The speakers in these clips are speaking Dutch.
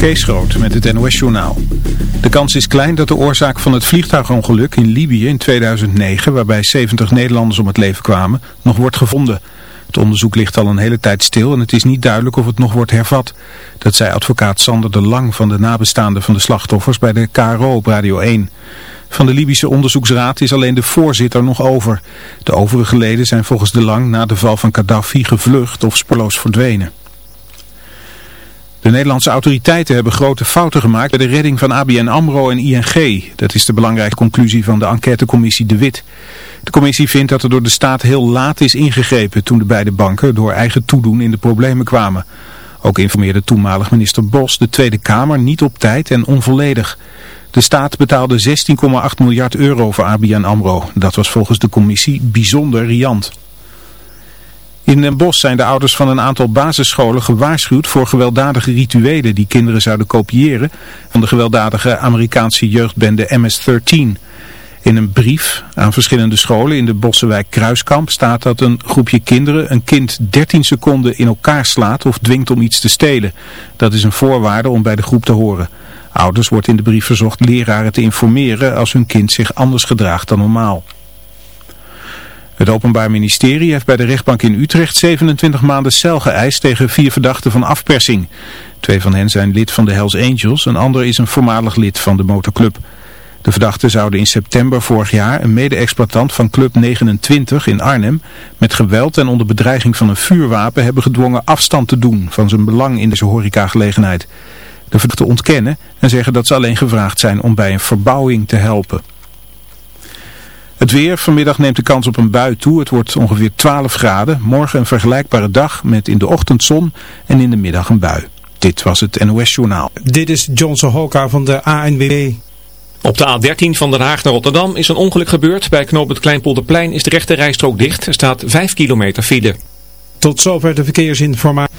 Kees Groot met het NOS-journaal. De kans is klein dat de oorzaak van het vliegtuigongeluk in Libië in 2009, waarbij 70 Nederlanders om het leven kwamen, nog wordt gevonden. Het onderzoek ligt al een hele tijd stil en het is niet duidelijk of het nog wordt hervat. Dat zei advocaat Sander de Lang van de nabestaanden van de slachtoffers bij de KRO op Radio 1. Van de Libische onderzoeksraad is alleen de voorzitter nog over. De overige leden zijn volgens de Lang na de val van Gaddafi gevlucht of spoorloos verdwenen. De Nederlandse autoriteiten hebben grote fouten gemaakt bij de redding van ABN AMRO en ING. Dat is de belangrijke conclusie van de enquêtecommissie De Wit. De commissie vindt dat er door de staat heel laat is ingegrepen toen de beide banken door eigen toedoen in de problemen kwamen. Ook informeerde toenmalig minister Bos de Tweede Kamer niet op tijd en onvolledig. De staat betaalde 16,8 miljard euro voor ABN AMRO. Dat was volgens de commissie bijzonder riant. In Den Bosch zijn de ouders van een aantal basisscholen gewaarschuwd voor gewelddadige rituelen die kinderen zouden kopiëren van de gewelddadige Amerikaanse jeugdbende MS-13. In een brief aan verschillende scholen in de Bossenwijk Kruiskamp staat dat een groepje kinderen een kind 13 seconden in elkaar slaat of dwingt om iets te stelen. Dat is een voorwaarde om bij de groep te horen. Ouders wordt in de brief verzocht leraren te informeren als hun kind zich anders gedraagt dan normaal. Het Openbaar Ministerie heeft bij de rechtbank in Utrecht 27 maanden cel geëist tegen vier verdachten van afpersing. Twee van hen zijn lid van de Hells Angels, een ander is een voormalig lid van de motorclub. De verdachten zouden in september vorig jaar een mede-exploitant van Club 29 in Arnhem met geweld en onder bedreiging van een vuurwapen hebben gedwongen afstand te doen van zijn belang in deze horecagelegenheid. De verdachten ontkennen en zeggen dat ze alleen gevraagd zijn om bij een verbouwing te helpen. Het weer, vanmiddag neemt de kans op een bui toe. Het wordt ongeveer 12 graden. Morgen een vergelijkbare dag met in de ochtend zon en in de middag een bui. Dit was het NOS Journaal. Dit is Johnson Hoka van de ANWB. Op de A13 van Den Haag naar Rotterdam is een ongeluk gebeurd. Bij knoop het Kleinpolderplein is de rechte rijstrook dicht. Er staat 5 kilometer file. Tot zover de verkeersinformatie.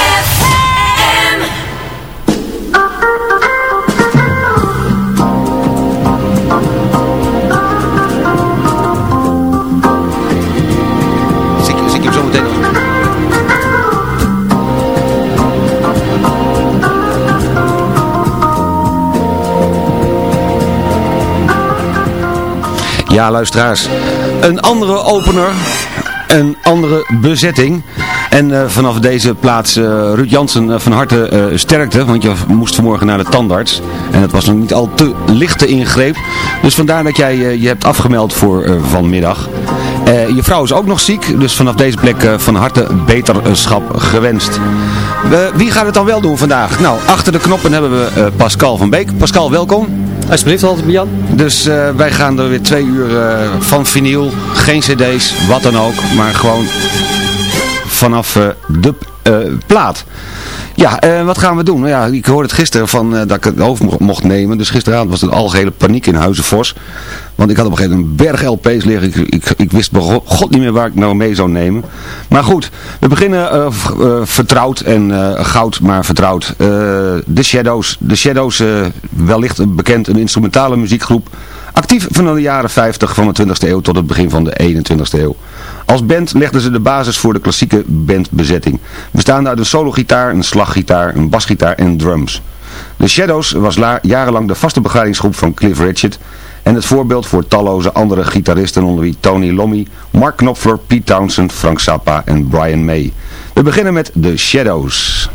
Ja, luisteraars. Een andere opener, een andere bezetting. En eh, vanaf deze plaats, eh Ruud Jansen, eh, van harte sterkte. Want je moest vanmorgen naar de tandarts. En het was nog niet al te lichte ingreep. Dus vandaar dat jij je hebt afgemeld voor vanmiddag. Je vrouw is ook nog ziek. Dus vanaf deze plek van harte beterschap gewenst. We- wie gaat het dan wel doen vandaag? Nou, achter de knoppen hebben we Pascal van Beek. Pascal, welkom. Alsjeblieft, altijd Jan. Dus eh, wij gaan er weer twee uur eh, van vinyl, geen cd's, wat dan ook, maar gewoon vanaf eh, de plaat. Ja, eh, wat gaan we doen? Nou ja, ik hoorde het gisteren van, eh, dat ik het hoofd mo- mocht nemen. Dus gisteravond was het algehele paniek in Huizenvos. Want ik had op een gegeven moment een berg LP's liggen. Ik, ik, wist god niet meer waar ik nou mee zou nemen. Maar goed, we beginnen eh, eh, vertrouwd en eh, goud, maar vertrouwd. Eh, The Shadows. The Shadows, eh, wellicht bekend, een instrumentale muziekgroep. Actief van de jaren 50 van de 20e eeuw tot het begin van de 21e eeuw. Als band legden ze de basis voor de klassieke bandbezetting. Bestaande uit een sologitaar, een slaggitaar, een basgitaar en drums. The Shadows was jarenlang de vaste begeleidingsgroep van Cliff Richard en het voorbeeld voor talloze andere gitaristen onder wie Tony Lommy, Mark Knopfler, Pete Townsend, Frank Zappa en Brian May. We beginnen met The Shadows.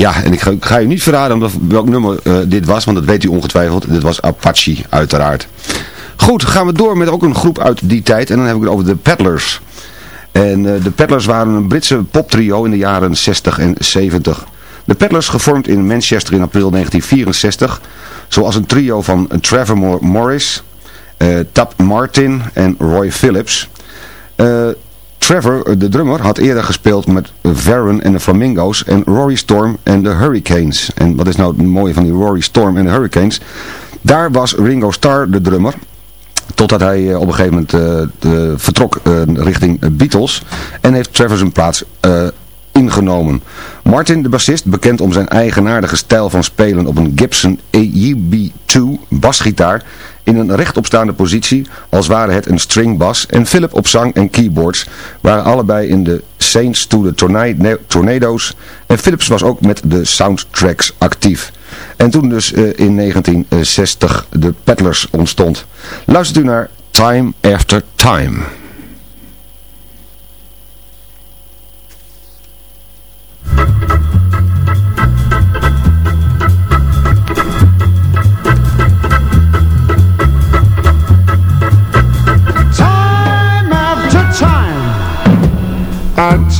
Ja, en ik ga, ga u niet verraden welk nummer uh, dit was, want dat weet u ongetwijfeld. Dit was Apache, uiteraard. Goed, gaan we door met ook een groep uit die tijd. En dan heb ik het over de Peddlers. En uh, de Peddlers waren een Britse poptrio in de jaren 60 en 70. De Peddlers, gevormd in Manchester in april 1964, zoals een trio van Trevor Morris, uh, Tab Martin en Roy Phillips... Trevor, de drummer, had eerder gespeeld met Varen en de Flamingo's en Rory Storm en de Hurricanes. En wat is nou het mooie van die Rory Storm en de Hurricanes? Daar was Ringo Starr de drummer. Totdat hij eh, op een gegeven moment de, vertrok richting Beatles. En heeft Trevor zijn plaats ingenomen. Martin, de bassist, bekend om zijn eigenaardige stijl van spelen op een Gibson AEB2 basgitaar in een rechtopstaande positie, als ware het een stringbas, en Philip op zang en keyboards, waren allebei in de Saints to the Tornadoes, en Philips was ook met de soundtracks actief. En toen dus uh, in 1960 de Peddlers ontstond. Luistert u naar Time After Time.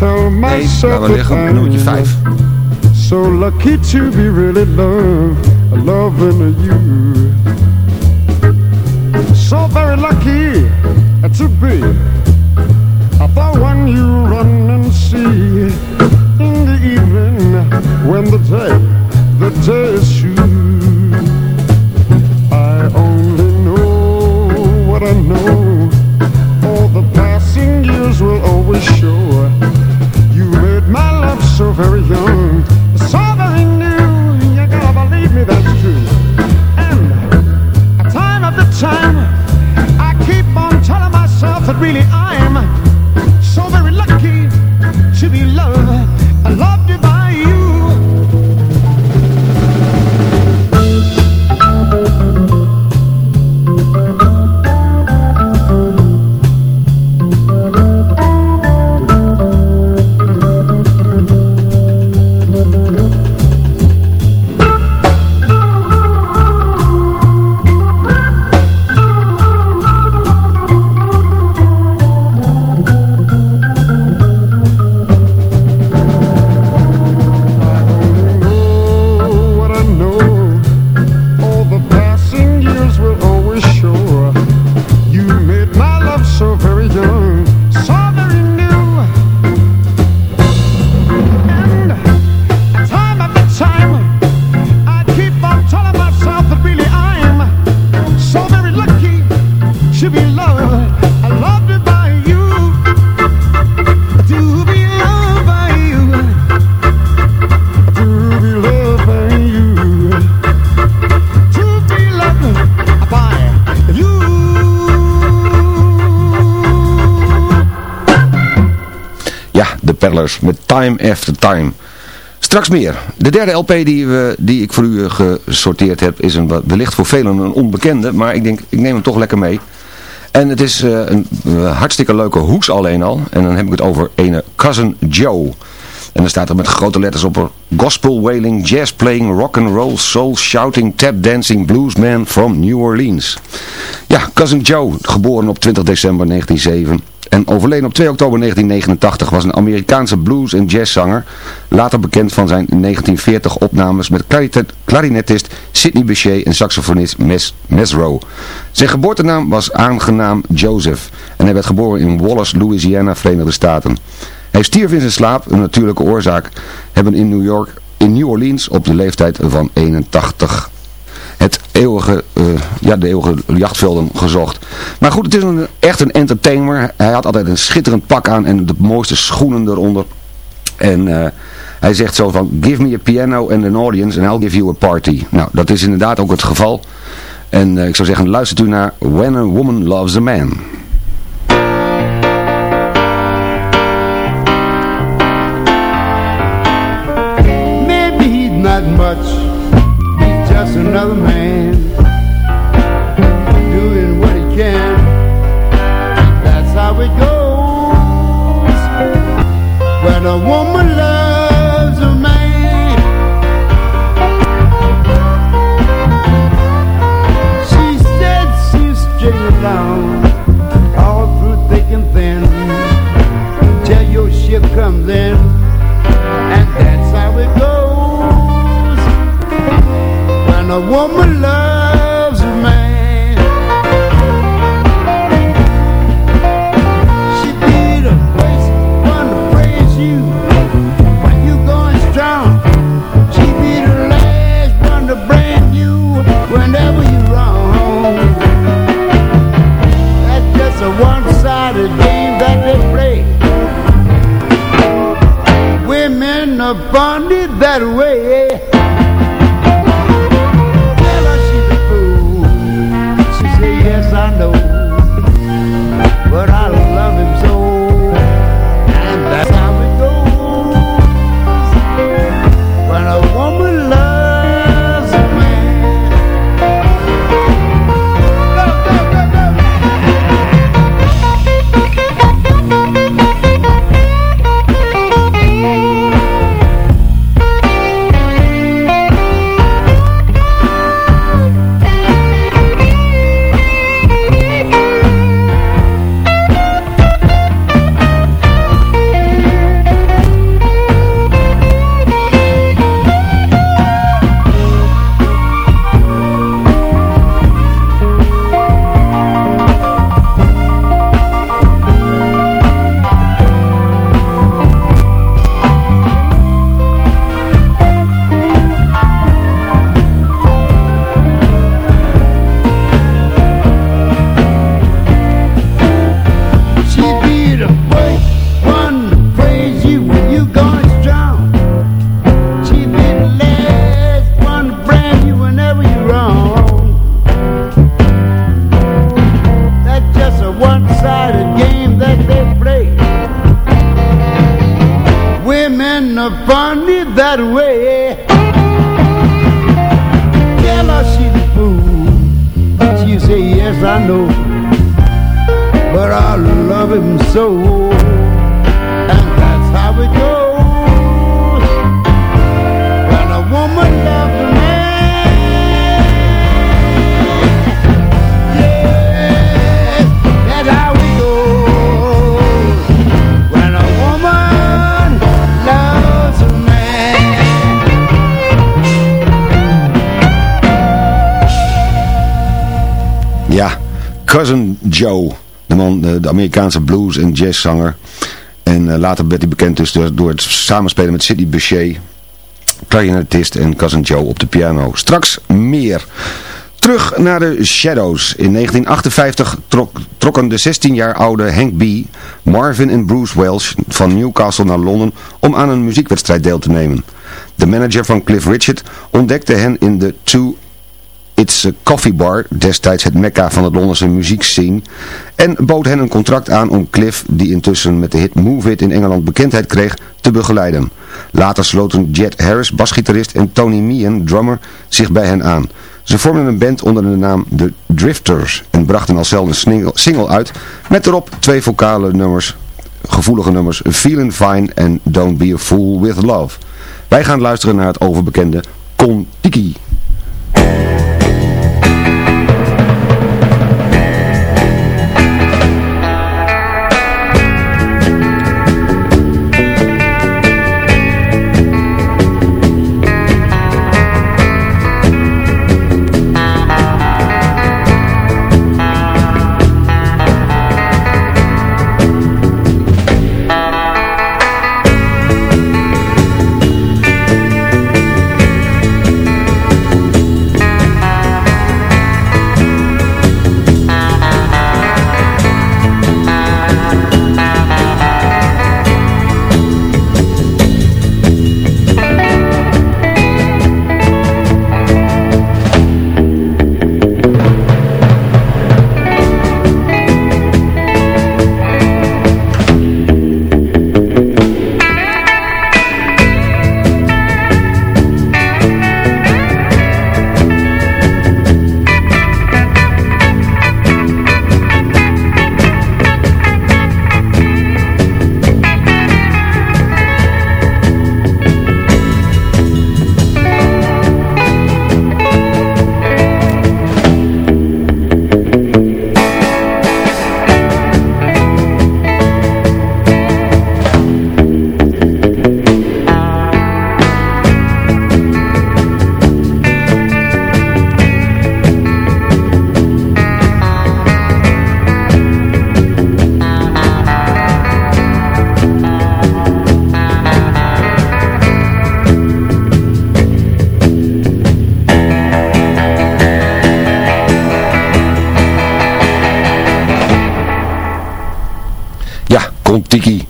Tell myself nee, liggen, nummertje 5. So lucky to be really love, loving you. So very lucky uh, to be the one you run and see in the evening when the day, the day is. I only know what I know. All the passing years will always de so very young. So very new, you gotta believe me, that's true. And time after time, I keep on telling myself that really I am. Met Time After Time. Straks meer. De derde LP die, we, die ik voor u gesorteerd heb is een, wellicht voor velen een onbekende, maar ik denk ik neem hem toch lekker mee. En het is uh, een uh, hartstikke leuke hoes alleen al. En dan heb ik het over ene Cousin Joe. En dan staat er met grote letters op Gospel wailing, jazz playing, rock and roll, soul shouting, tap dancing bluesman from New Orleans. Ja, Cousin Joe, geboren op 20 december 1907 en overleden op 2 oktober 1989 was een Amerikaanse blues- en jazzzanger, later bekend van zijn 1940 opnames met klarinetist Sidney Bechet en saxofonist Mes Mesro. Zijn geboortenaam was aangenaam Joseph en hij werd geboren in Wallace, Louisiana, Verenigde Staten. Hij stierf in zijn slaap, een natuurlijke oorzaak, hebben in New York, in New Orleans op de leeftijd van 81 het eeuwige, uh, ja, de eeuwige jachtvelden gezocht. Maar goed, het is een, echt een entertainer. Hij had altijd een schitterend pak aan en de mooiste schoenen eronder. En uh, hij zegt zo van, give me a piano and an audience and I'll give you a party. Nou, dat is inderdaad ook het geval. En uh, ik zou zeggen, luistert u naar When a Woman Loves a Man. Much just another man doing what he can. That's how it goes when a woman Joe. De, man, de, Amerikaanse blues- en jazzzanger. En uh, later werd hij bekend dus door, door het samenspelen met Sidney Bechet. Clarinetist en Cousin Joe op de piano. Straks meer. Terug naar de Shadows. In 1958 trok, trokken de 16 jaar oude Hank B., Marvin en Bruce Welsh van Newcastle naar Londen om aan een muziekwedstrijd deel te nemen. De manager van Cliff Richard ontdekte hen in de Two It's Coffee Bar, destijds het mekka van het Londense muziekscene, en bood hen een contract aan om Cliff, die intussen met de hit Move It in Engeland bekendheid kreeg, te begeleiden. Later sloten Jet Harris, basgitarist, en Tony Meehan, drummer, zich bij hen aan. Ze vormden een band onder de naam The Drifters en brachten al zelf een single uit met erop twee vocale nummers, gevoelige nummers Feelin' Fine en Don't Be a Fool With Love. Wij gaan luisteren naar het overbekende Kon Tiki.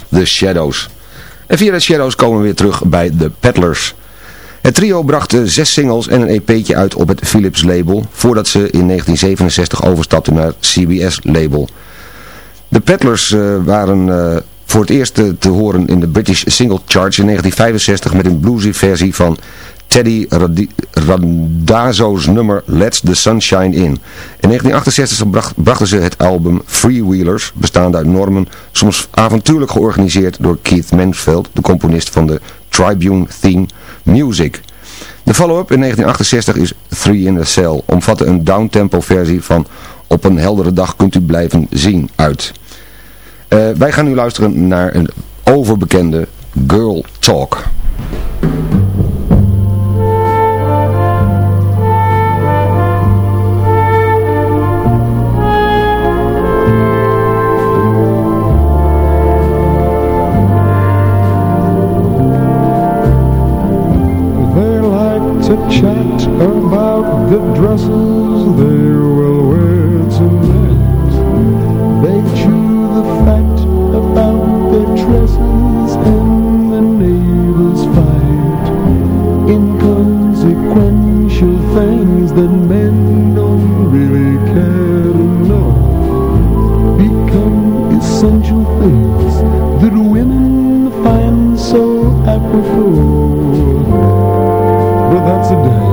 The Shadows. En via The Shadows komen we weer terug bij The Peddlers. Het trio bracht zes singles en een EP'tje uit op het Philips label, voordat ze in 1967 overstapten naar het CBS label. De Peddlers uh, waren uh, voor het eerst te, horen in de British Single Charge in 1965 met een bluesy versie van Teddy Randazzo's nummer Let's the Sunshine In. In 1968 brachten ze het album Freewheelers, bestaande uit normen, soms avontuurlijk georganiseerd door Keith Mansfield, de componist van de Tribune Theme Music. De follow-up in 1968 is Three in a Cell, omvatte een downtempo versie van Op een heldere dag kunt u blijven zien uit. Uh, wij gaan nu luisteren naar een overbekende Girl Talk. Chat about the dresses they will wear tonight. They chew the fat about their tresses and the neighbors fight. Inconsequential things that men don't really care to know become essential things that women find so apropos that's a day.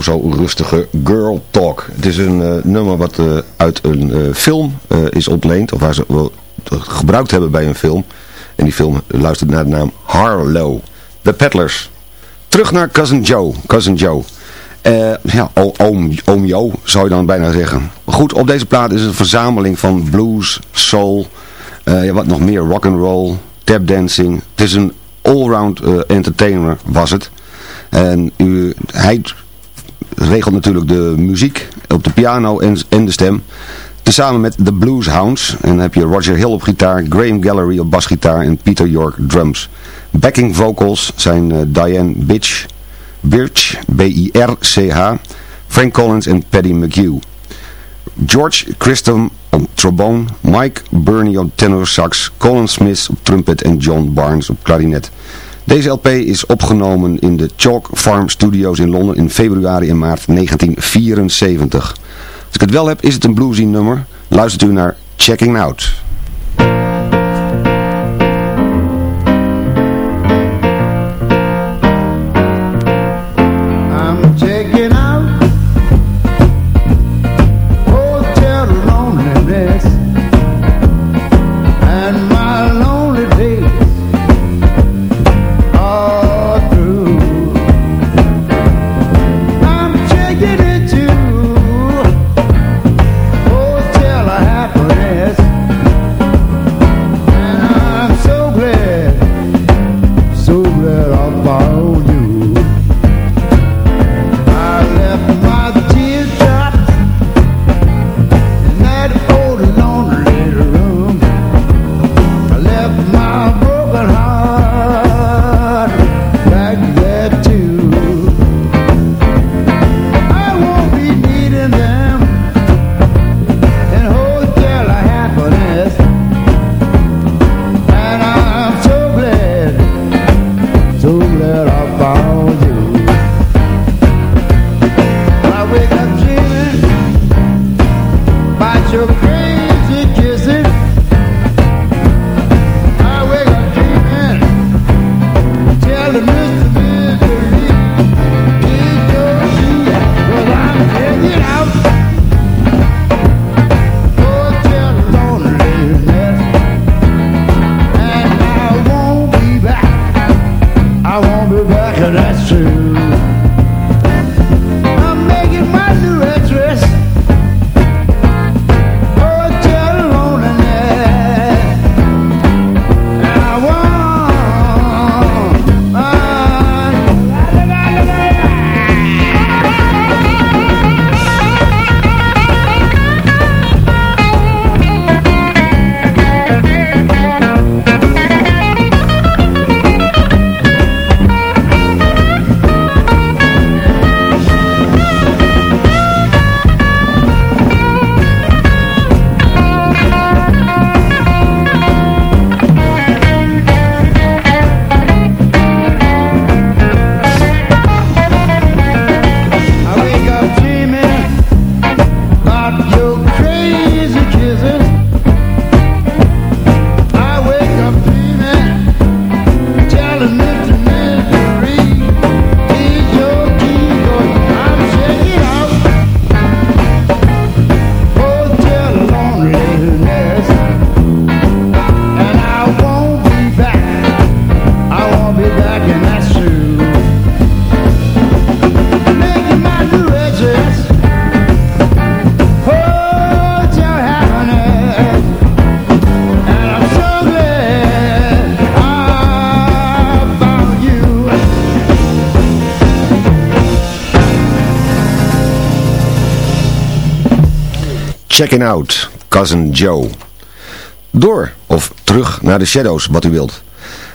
O zo rustige Girl Talk. Het is een eh, nummer wat eh, uit een eh, film is ontleend, of waar ze wel gebruikt hebben bij een film. En die film luistert naar de naam Harlow. The Peddlers. Terug naar Cousin Joe. Cousin Joe. Ja, oom, oom Jo zou je dan bijna zeggen. Goed, op deze plaat is een verzameling van blues, soul, ja, wat nog meer, rock and roll, tap dancing. Het is een allround entertainer was het. En u, hij regelt natuurlijk de muziek op de piano en, en de stem. Tezamen met de Blues Hounds. En dan heb je Roger Hill op gitaar, Graham Gallery op basgitaar en Peter York drums. Backing vocals zijn eh, Diane Bitch, Birch, B-I-R-C-H, Frank Collins en Paddy McHugh. George Christom op trombone, Mike Burney op tenor sax, Colin Smith op trumpet en John Barnes op klarinet. Deze LP is opgenomen in de Chalk Farm Studios in Londen in februari en maart 1974. Als ik het wel heb, is het een bluesy nummer. Luistert u naar Checking Out. Checking Out, Cousin Joe. Door of terug naar de Shadows, wat u wilt.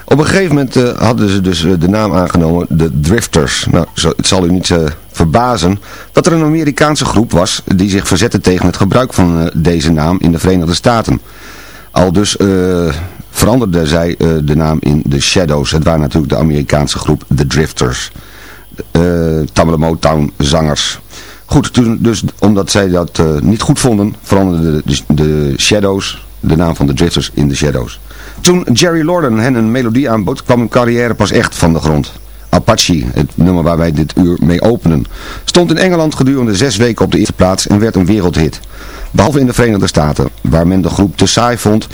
Op een gegeven moment eh, hadden ze dus eh, de naam aangenomen, de Drifters. Nou, het zal u niet uh, verbazen dat er een Amerikaanse groep was die zich verzette tegen het gebruik van deze naam in de Verenigde Staten. Al dus veranderde zij de naam in The Shadows. Het waren natuurlijk de Amerikaanse groep The Drifters. Uh, Motown zangers. Goed, toen, dus omdat zij dat niet goed vonden, veranderden de, de, de Shadows, de naam van de Drifters, in The Shadows. Toen Jerry Lorden hen een melodie aanbood, kwam hun carrière pas echt van de grond. Apache, het nummer waar wij dit uur mee openen, stond in Engeland gedurende zes weken op de eerste plaats en werd een wereldhit. Behalve in de Verenigde Staten, waar men de groep te saai vond,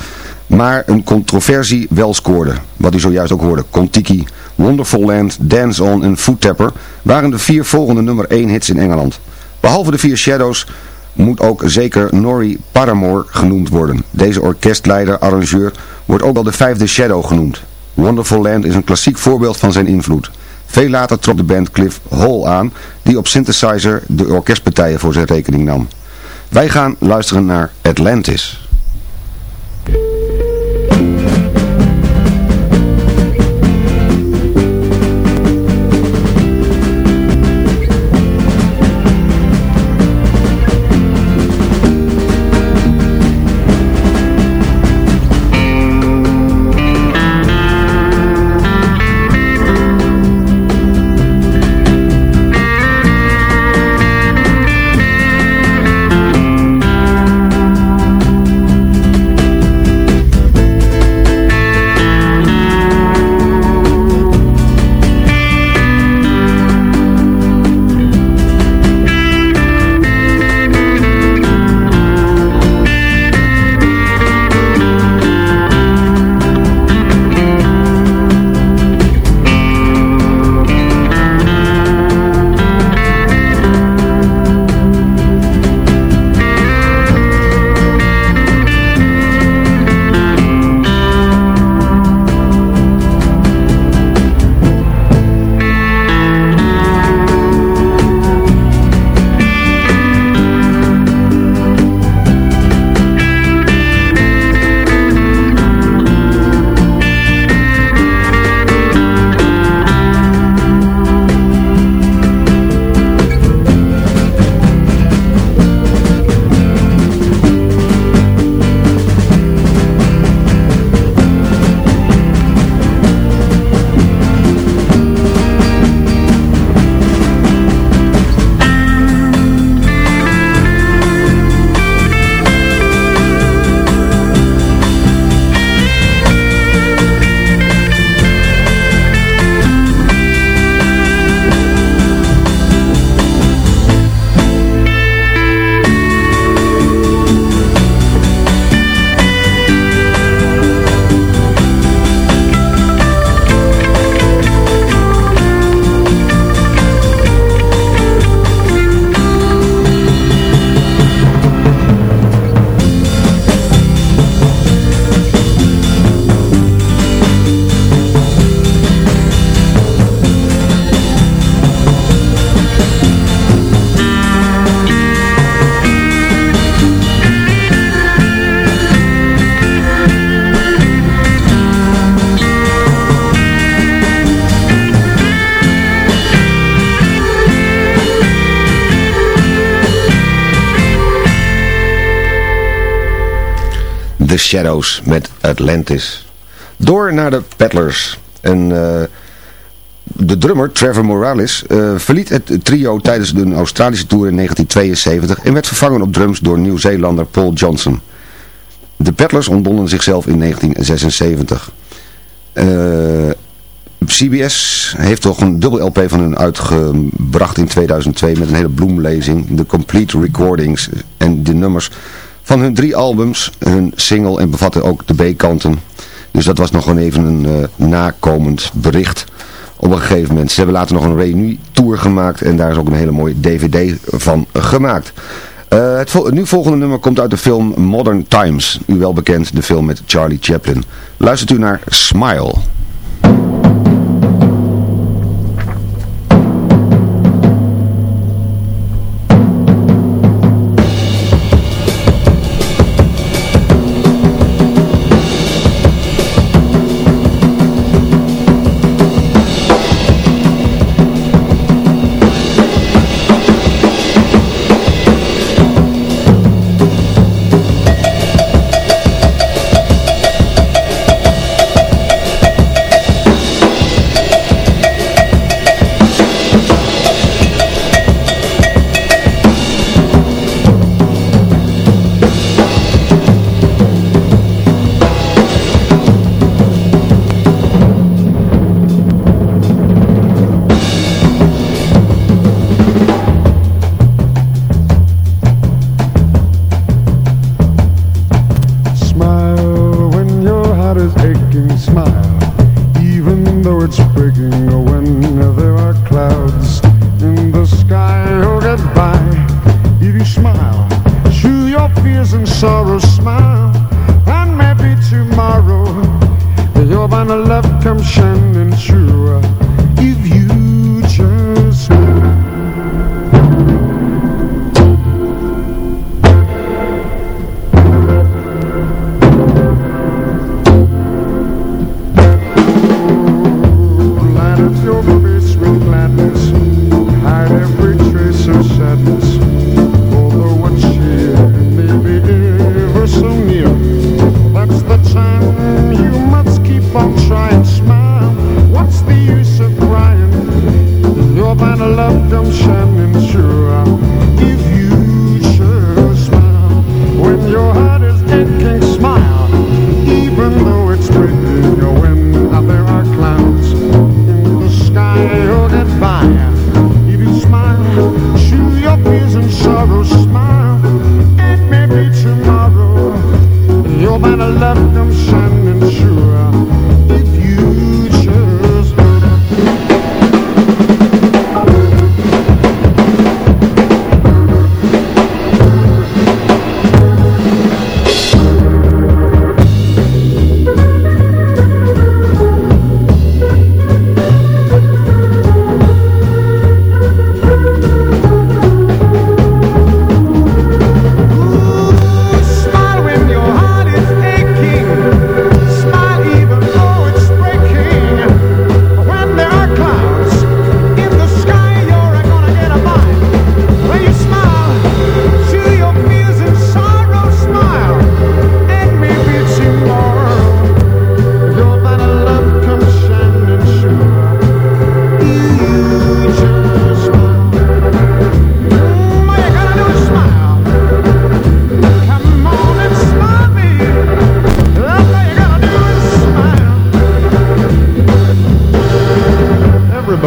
maar een controversie wel scoorde. Wat u zojuist ook hoorde, Contiki, Wonderful Land, Dance On en Foot Tapper waren de vier volgende nummer 1 hits in Engeland. Behalve de vier Shadows moet ook zeker Norrie Paramore genoemd worden. Deze orkestleider, arrangeur, wordt ook wel de vijfde Shadow genoemd. Wonderful Land is een klassiek voorbeeld van zijn invloed. Veel later trok de band Cliff Hall aan, die op synthesizer de orkestpartijen voor zijn rekening nam. Wij gaan luisteren naar Atlantis. Shadows met Atlantis. Door naar de Peddlers. En uh, de drummer Trevor Morales uh, verliet het trio tijdens de Australische Tour in 1972 en werd vervangen op drums door Nieuw-Zeelander Paul Johnson. De Peddlers ontbonden zichzelf in 1976. Uh, CBS heeft toch een dubbel LP van hun uitgebracht in 2002 met een hele bloemlezing. De complete recordings en de nummers van hun drie albums, hun single en bevatte ook de B-kanten. Dus dat was nog gewoon even een uh, nakomend bericht op een gegeven moment. Ze hebben later nog een reunie-tour gemaakt en daar is ook een hele mooie DVD van gemaakt. Uh, het, nu volgende nummer komt uit de film Modern Times. U wel bekend, de film met Charlie Chaplin. Luistert u naar Smile.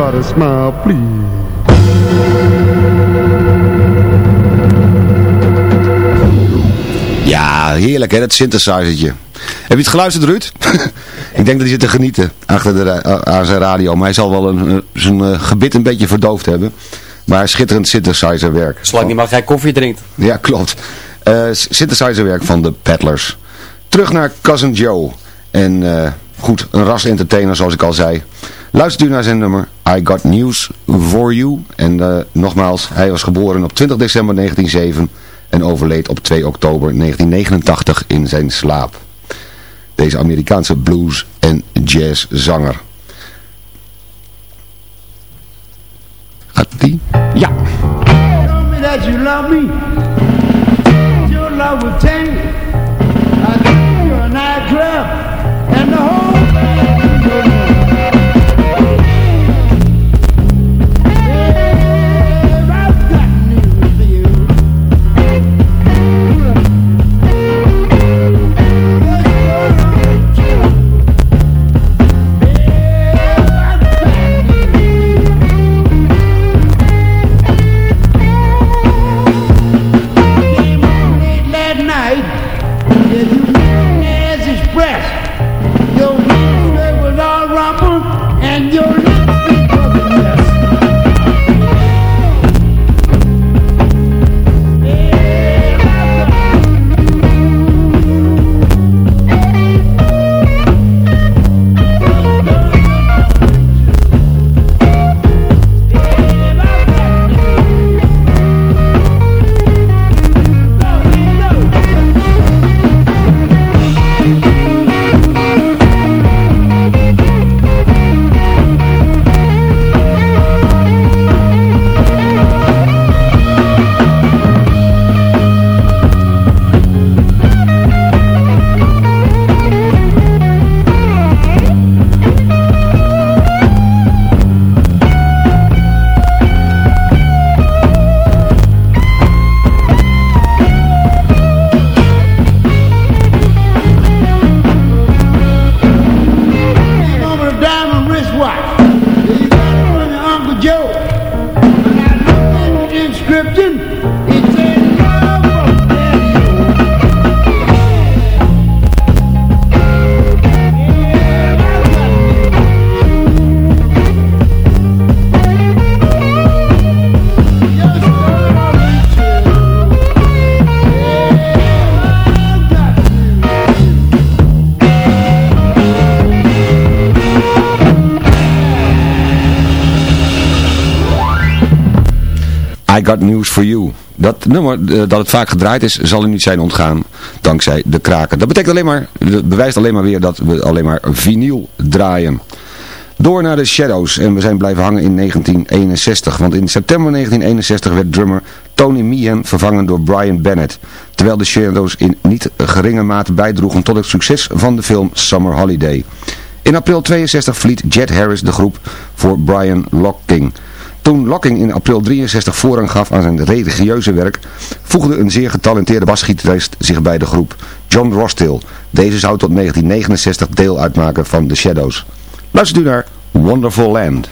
Everybody smile, please. Ja, heerlijk hè, dat synthesizertje. Heb je het geluisterd, Ruud? ik denk dat hij zit te genieten achter de, ra- aan zijn radio. Maar hij zal wel een, een- zijn eh, gebit een beetje verdoofd hebben. Maar schitterend synthesizerwerk. Zolang die maar geen koffie drinkt. Ja, klopt. Eh synthesizerwerk van de Peddlers. Terug naar Cousin Joe. En eh, goed, een ras entertainer zoals ik al zei. Luistert u naar zijn nummer I Got News For You. En eh, nogmaals, hij was geboren op 20 december 1907 en overleed op 2 oktober 1989 in zijn slaap. Deze Amerikaanse blues- en jazzzanger. Gaat die? Ja. Tell me you love me. Your love will Got News For You. Dat nummer, eh, dat het vaak gedraaid is, zal u niet zijn ontgaan, dankzij de kraken. Dat betekent alleen maar, bewijst alleen maar weer dat we alleen maar vinyl draaien. Door naar de Shadows en we zijn blijven hangen in 1961, want in september 1961 werd drummer Tony Meehan vervangen door Brian Bennett, terwijl de Shadows in niet geringe mate bijdroegen tot het succes van de film Summer Holiday. In april 62 verliet Jet Harris de groep voor Brian Locking. Toen Locking in april 63 voorrang gaf aan zijn religieuze werk, voegde een zeer getalenteerde basgitarist zich bij de groep, John Rostill. Deze zou tot 1969 deel uitmaken van The Shadows. Luistert u naar Wonderful Land.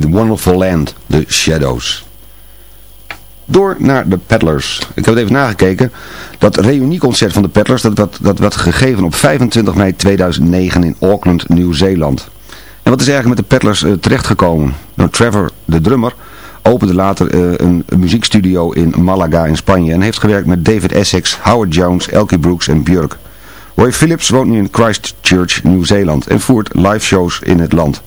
The Wonderful Land, The Shadows. Door naar de Peddlers. Ik heb het even nagekeken. Dat reunieconcert van de Peddlers, dat, dat, dat werd gegeven op 25 mei 2009 in Auckland, Nieuw-Zeeland. En wat is eigenlijk met de Peddlers uh, terechtgekomen? Nou, Trevor, de drummer, opende later uh, een, een, muziekstudio in Malaga in Spanje en heeft gewerkt met David Essex, Howard Jones, Elkie Brooks en Björk. Roy Phillips woont nu in Christchurch, Nieuw-Zeeland en voert live shows in het land.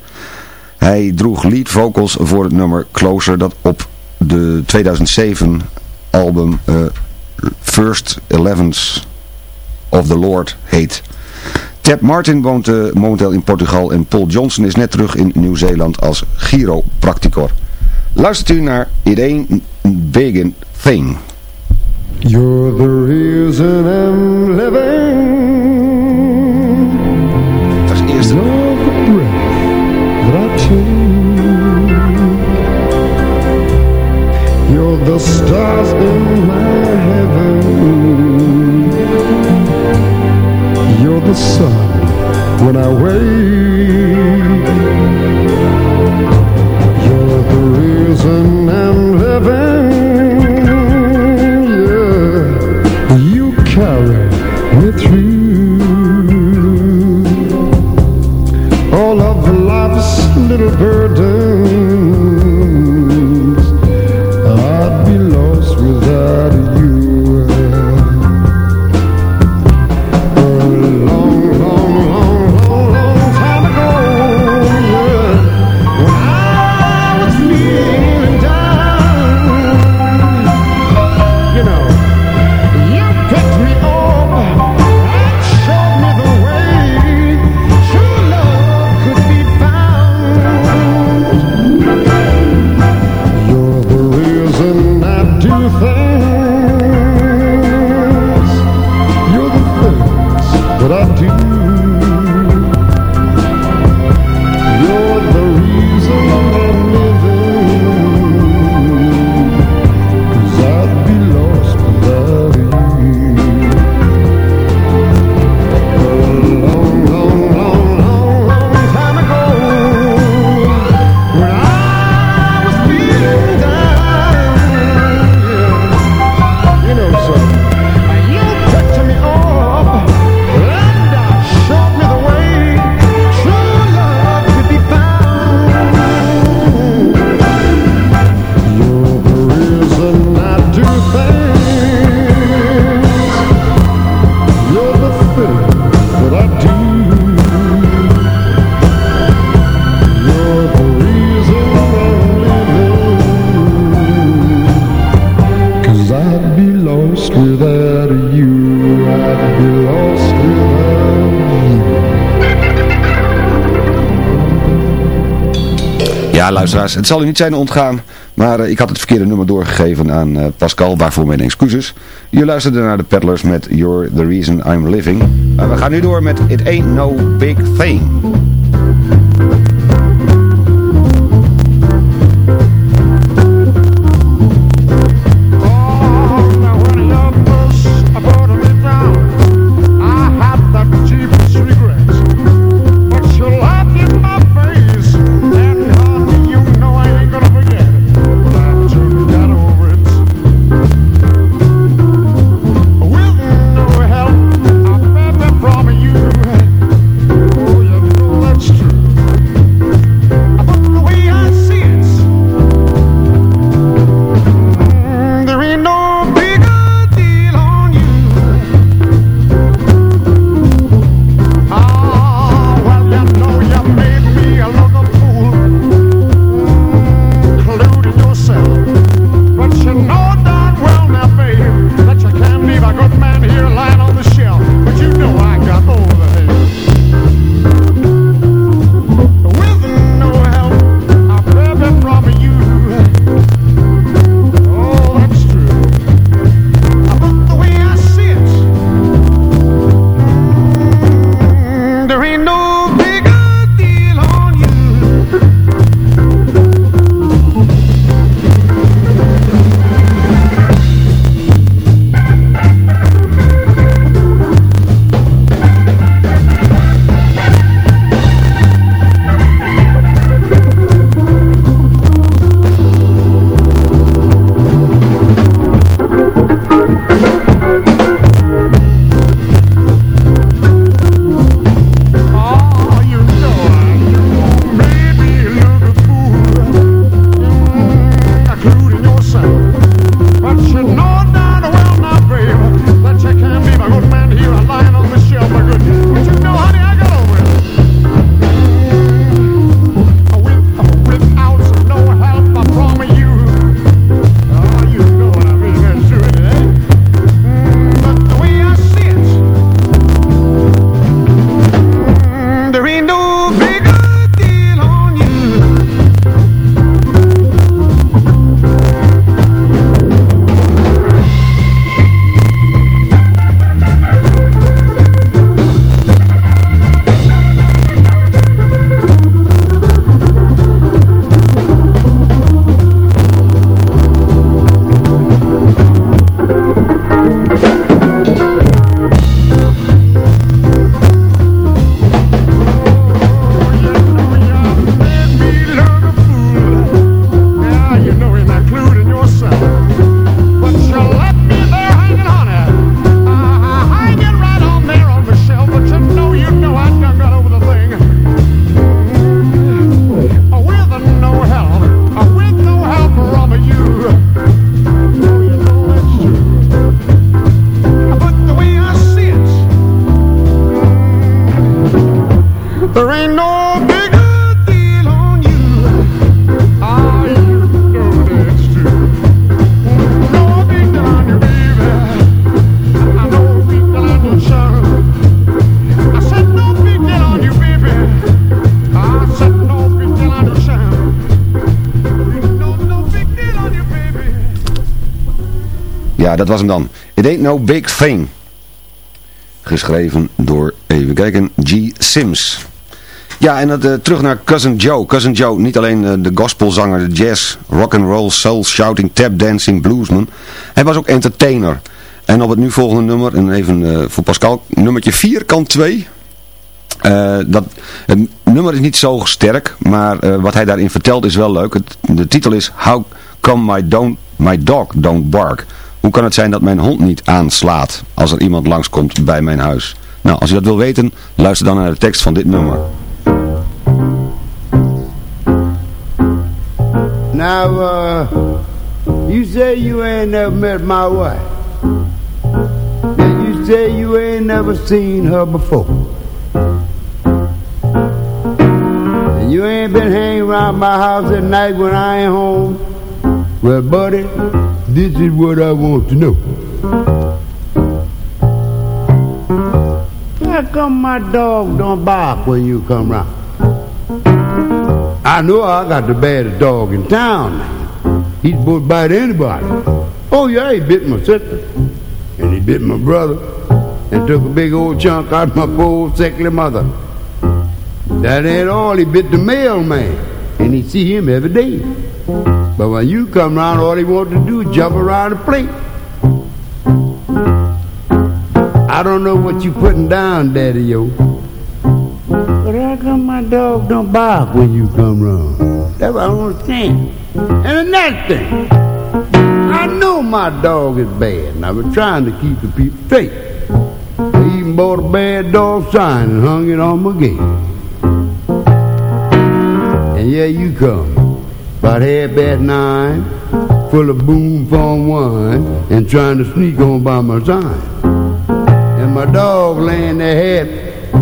Hij droeg lead vocals voor het nummer Closer dat op de 2007 album uh, First Elevens of the Lord heet. Tab Martin woont uh, momenteel in Portugal en Paul Johnson is net terug in Nieuw-Zeeland als chiropracticor. Luistert u naar Ain't Big Thing. You're the reason I'm living. Stars in my heaven. You're the sun when I wake. You're the reason I'm living. Het zal u niet zijn ontgaan, maar eh, ik had het verkeerde nummer doorgegeven aan uh, Pascal, waarvoor mijn excuses. Je luisterde naar de Peddlers met You're the Reason I'm Living. We gaan nu door met It Ain't No Big Thing. Dan. It Ain't No Big Thing. Geschreven door, even kijken, G. Sims. Ja, en dat, uh, terug naar Cousin Joe. Cousin Joe, niet alleen uh, de gospelzanger, de jazz, rock and roll, soul, shouting, tap dancing, bluesman. Hij was ook entertainer. En op het nu volgende nummer, en even uh, voor Pascal, nummertje 4, kant 2. dat, het nummer is niet zo sterk, maar wat hij daarin vertelt is wel leuk. De titel is How Come My, don't, my Dog Don't Bark. Hoe kan het zijn dat mijn hond niet aanslaat als er iemand langskomt bij mijn huis? Nou, als je dat wil weten, luister dan naar de tekst van dit nummer. Now, uh, you say you ain't never met my wife. And you say you ain't never seen her before. And you ain't been hanging around my house at night when I ain't home. Well, buddy, This is what I want to know. How come my dog don't bark when you come round? I know I got the baddest dog in town. He's supposed to bite anybody. Oh, yeah, he bit my sister. And he bit my brother. And took a big old chunk out of my poor sickly mother. That ain't all. He bit the mailman. And he see him every day. But when you come around, all he want to do is jump around the plate. I don't know what you're putting down, Daddy, yo. But how come my dog don't bark when you come around? That's what I don't understand. And another thing, I know my dog is bad, and I've been trying to keep the people straight. I even bought a bad dog sign and hung it on my gate. And yeah, you come, about half past nine, full of boom phone wine, and trying to sneak on by my sign. And my dog laying there half,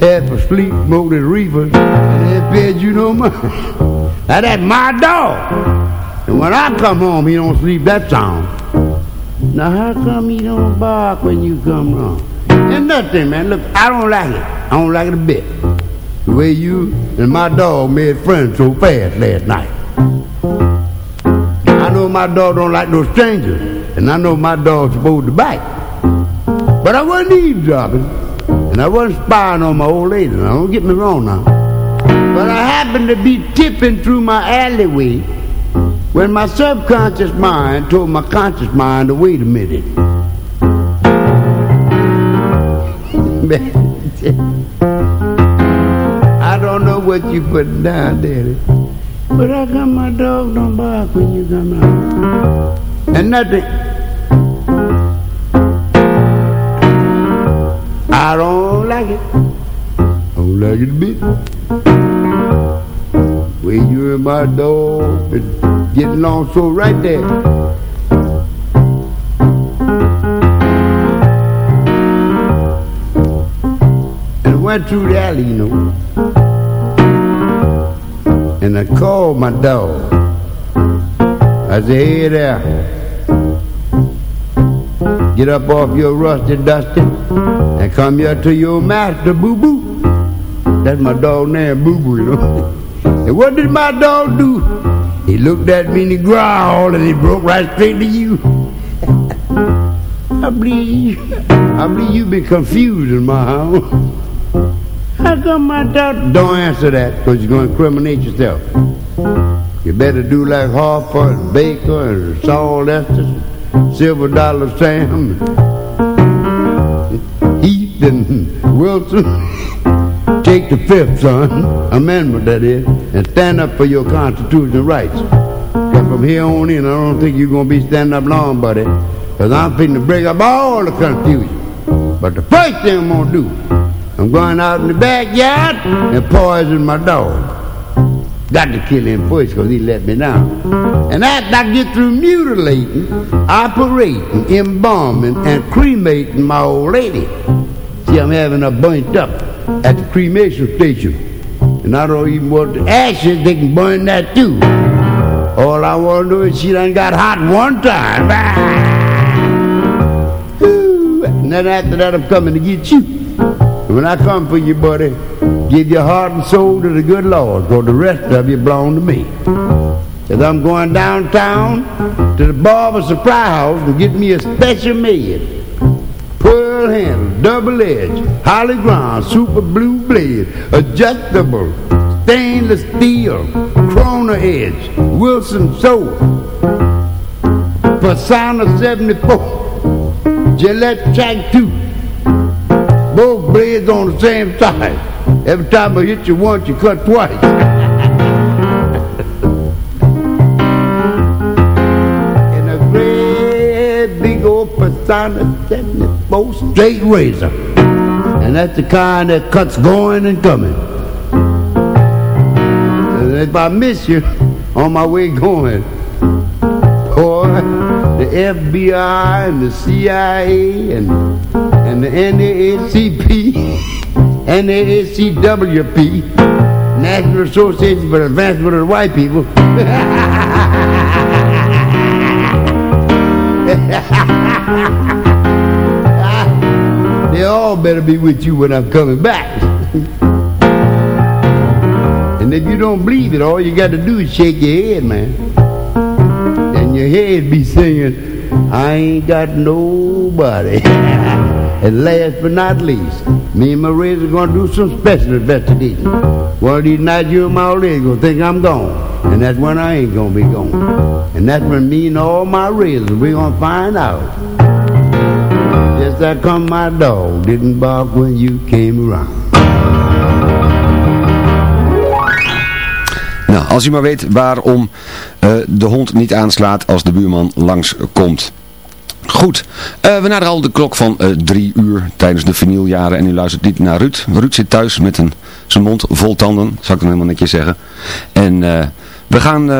half asleep, smoking reefer, and that fed you no mind. Now that's my dog. And when I come home, he don't sleep that sound. Now how come he don't bark when you come home? And nothing, man. Look, I don't like it. I don't like it a bit. The way you and my dog made friends so fast last night. I know my dog don't like no strangers, and I know my dog's supposed to bite. But I wasn't eavesdropping, and I wasn't spying on my old lady. Now, don't get me wrong now. But I happened to be tipping through my alleyway when my subconscious mind told my conscious mind to wait a minute. I don't know what you putting down, Daddy. But I got my dog don't bark when you come out? And nothing. I don't like it. I don't like it a bit. When you and my dog been getting along so right there. And went through the alley, you know. And I called my dog. I said, hey there. Get up off your rusty dusty and come here to your master, Boo Boo. That's my dog name, Boo Boo, you know. and what did my dog do? He looked at me and he growled and he broke right straight to you. I believe, I believe you've been confused in my house. Don't answer that because you're going to incriminate yourself. You better do like Harper and Baker and Saul Estes, Silver Dollar Sam, Heath and Wilson. Take the fifth, son, amendment that is, and stand up for your constitutional rights. Cause from here on in, I don't think you're going to be standing up long, buddy, because I'm fitting to break up all the confusion. But the first thing I'm going to do, I'm going out in the backyard and poison my dog. Got to kill him first because he let me down. And after I get through mutilating, operating, embalming, and cremating my old lady, see, I'm having her burnt up at the cremation station. And I don't even want the ashes, they can burn that too. All I want to do is she done got hot one time. And then after that, I'm coming to get you. When I come for you, buddy, give your heart and soul to the good Lord, for the rest of you belong to me. Because I'm going downtown to the barber supply house and get me a special made. Pearl handle, double edge, holly ground, super blue blade, adjustable, stainless steel, corona edge, Wilson soap, Persona 74, Gillette Track 2, both blades on the same side. Every time I hit you once, you cut twice. and a great big old Persona 74 straight razor. And that's the kind that cuts going and coming. And if I miss you on my way going, the FBI and the CIA and, and the NAACP, NAACWP, National Association for Advancement of the White People. they all better be with you when I'm coming back. and And if you don't believe it, all you got to do is shake your head, man. Your head be singing, I ain't got nobody. and last but not least, me and my razor gonna do some special investigation. One of these nights you and my old lady gonna think I'm gone. And that's when I ain't gonna be gone. And that's when me and all my razors, we gonna find out. Just how come my dog didn't bark when you came around. Nou, als u maar weet waarom uh, de hond niet aanslaat als de buurman langskomt. Goed, uh, we naderen al de klok van uh, drie uur tijdens de vinyljaren en u luistert niet naar Ruud. Ruud zit thuis met een, zijn mond vol tanden, zou ik dan helemaal netjes zeggen. En we gaan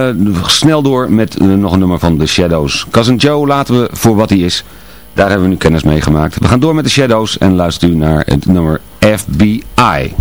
snel door met nog een nummer van The Shadows. Cousin Joe laten we voor wat hij is. Daar hebben we nu kennis mee gemaakt. We gaan door met The Shadows en luistert u naar het nummer FBI.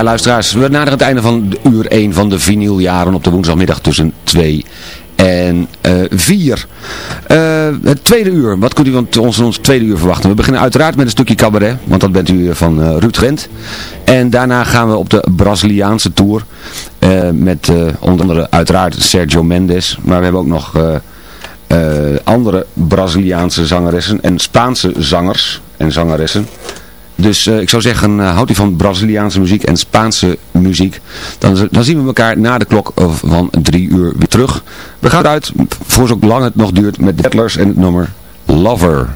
Ja, luisteraars, we naderen het einde van uur 1 van de vinyljaren op de woensdagmiddag tussen 2 en uh, 4. Uh, het tweede uur, wat kunt u van ons ons tweede uur verwachten? We beginnen uiteraard met een stukje cabaret, want dat bent u van uh, Ruud Gent. En daarna gaan we op de Braziliaanse tour met onder andere uiteraard Sergio Mendes. Maar we hebben ook nog andere Braziliaanse zangeressen en Spaanse zangers en zangeressen. Dus uh, ik zou zeggen, uh, houdt u van Braziliaanse muziek en Spaanse muziek. Dan, dan zien we elkaar na de klok van drie uur weer terug. We gaan uit, voor zo lang het nog duurt, met Deadlers en het nummer Lover.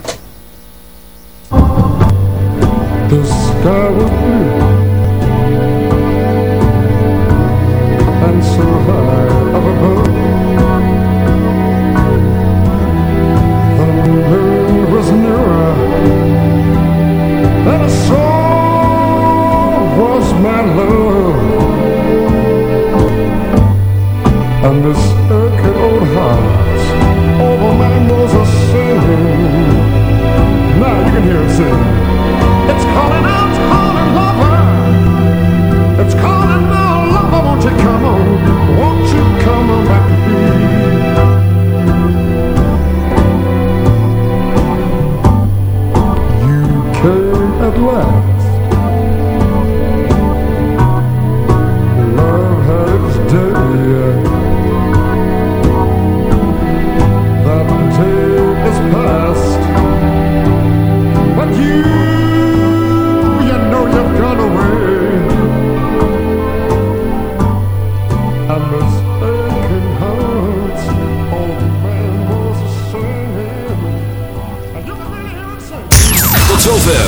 And this aching old heart Over my nose a singing Now you can hear it sing